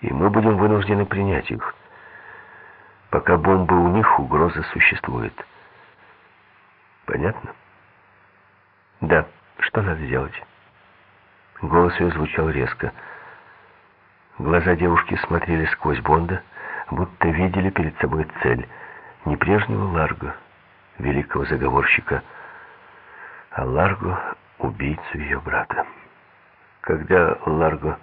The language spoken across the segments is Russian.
и мы будем вынуждены принять их. Пока бомбы у них, угроза существует. Понятно? Да. Что надо делать? Голос ее звучал резко. Глаза девушки смотрели сквозь Бонда, будто видели перед собой цель. Не прежнего Ларго, великого заговорщика, а Ларго — убийцу ее брата. Когда Ларго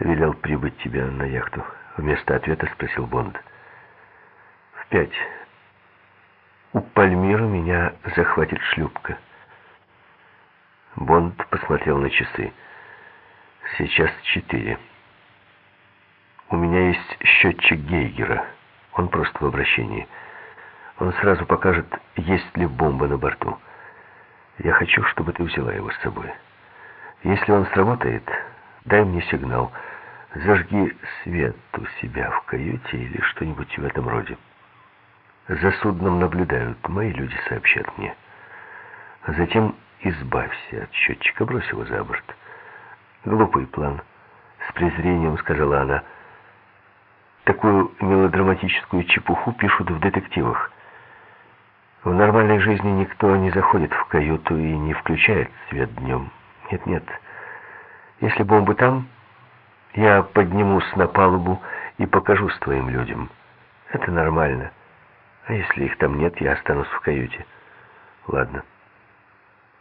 велел прибыть тебя на яхту, вместо ответа спросил Бонд. В пять. У Пальмира меня захватит шлюпка. Бонд посмотрел на часы. Сейчас четыре. У меня есть счетчик Гейгера. Он просто в обращении. Он сразу покажет, есть ли бомба на борту. Я хочу, чтобы ты взяла его с собой. Если он сработает, дай мне сигнал. Зажги свет у себя в каюте или что-нибудь в этом роде. За судном наблюдают, мои люди сообщат мне. Затем избавься от счетчика, брось его за борт. Глупый план. С презрением сказала она. Такую мелодраматическую чепуху пишут в детективах. В нормальной жизни никто не заходит в каюту и не включает свет днем. Нет-нет. Если бомбы там, я поднимусь на палубу и покажу с твоим людям. Это нормально. А если их там нет, я останусь в каюте. Ладно.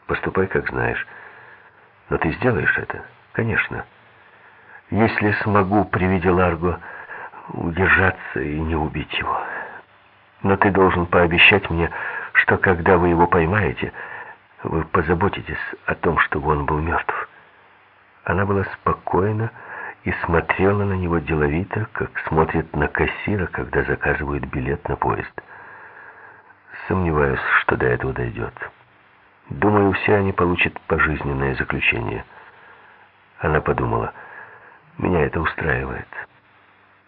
Поступай, как знаешь. Но ты сделаешь это? Конечно. Если смогу при виде Ларго удержаться и не убить его. Но ты должен пообещать мне, что когда вы его поймаете, вы позаботитесь о том, чтобы он был мертв. Она была спокойна и смотрела на него деловито, как смотрит на кассира, когда заказывают билет на поезд. Сомневаюсь, что до этого дойдет. Думаю, все они получат пожизненное заключение. Она подумала, меня это устраивает.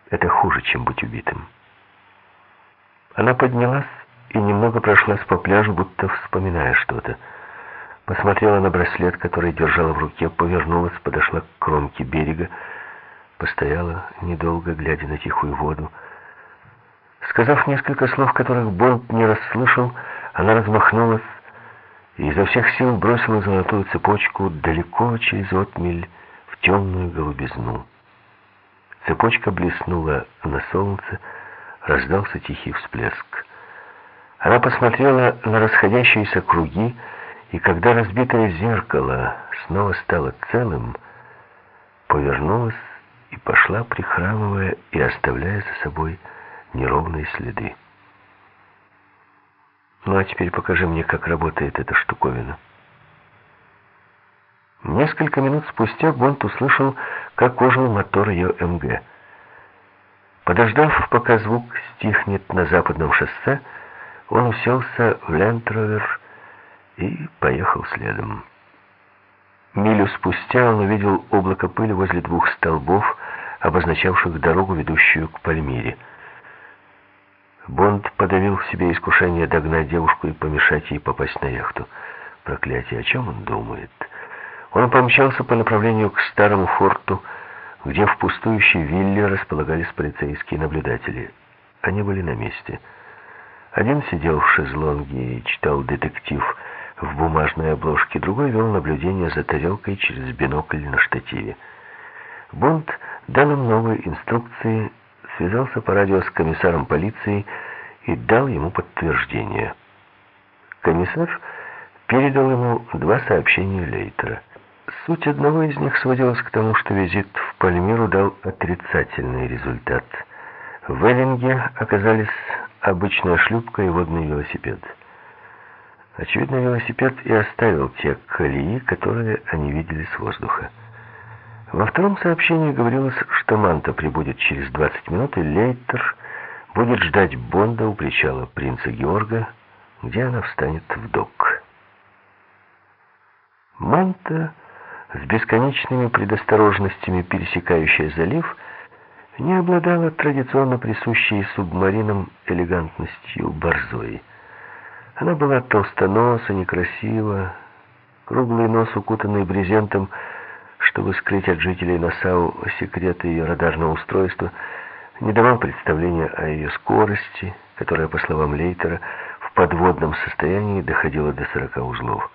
Это хуже, чем быть убитым. Она поднялась и немного прошлась по пляжу, будто вспоминая что-то. Посмотрела на браслет, который держала в руке, повернулась, подошла к кромке берега, постояла недолго, глядя на тихую воду. Сказав несколько слов, которых Бонд не расслышал, она размахнулась и изо всех сил бросила золотую цепочку далеко через отмель в темную голубизну. Цепочка блеснула на солнце, раздался тихий всплеск. Она посмотрела на расходящиеся круги, и когда разбитое зеркало снова стало целым, повернулась и пошла, прихрамывая и оставляя за собой неровные следы. Ну а теперь покажи мне, как работает эта штуковина. Несколько минут спустя Бонд услышал, как ожил мотор ее МГ. Подождав, пока звук стихнет на западном шоссе, он уселся в Лентровер и поехал следом. Милю спустя он увидел облако пыли возле двух столбов, обозначавших дорогу, ведущую к Пальмире. Бонд подавил в себе искушение догнать девушку и помешать ей попасть на яхту. Проклятие, о чем он думает? Он помчался по направлению к старому форту, где в пустующей вилле располагались полицейские наблюдатели. Они были на месте. Один сидел в шезлонге и читал детектив в бумажной обложке, другой вел наблюдение за тарелкой через бинокль на штативе. Бонд дал им новые инструкции, связался по радио с комиссаром полиции и дал ему подтверждение. Комиссар передал ему два сообщения Лейтера. Суть одного из них сводилась к тому, что визит в Пальмиру дал отрицательный результат. В Эллинге оказались обычная шлюпка и водный велосипед. Очевидно, велосипед и оставил те колеи, которые они видели с воздуха. Во втором сообщении говорилось, что Манта прибудет через 20 минут, и Лейтер будет ждать Бонда у причала принца Георга, где она встанет в док. Манта, с бесконечными предосторожностями пересекающая залив, не обладала традиционно присущей субмаринам элегантностью борзой. Она была толстоноса, некрасива, круглый нос, укутанный брезентом, чтобы скрыть от жителей Насау секреты ее радарного устройства, не давал представления о ее скорости, которая, по словам Лейтера, в подводном состоянии доходила до 40 узлов.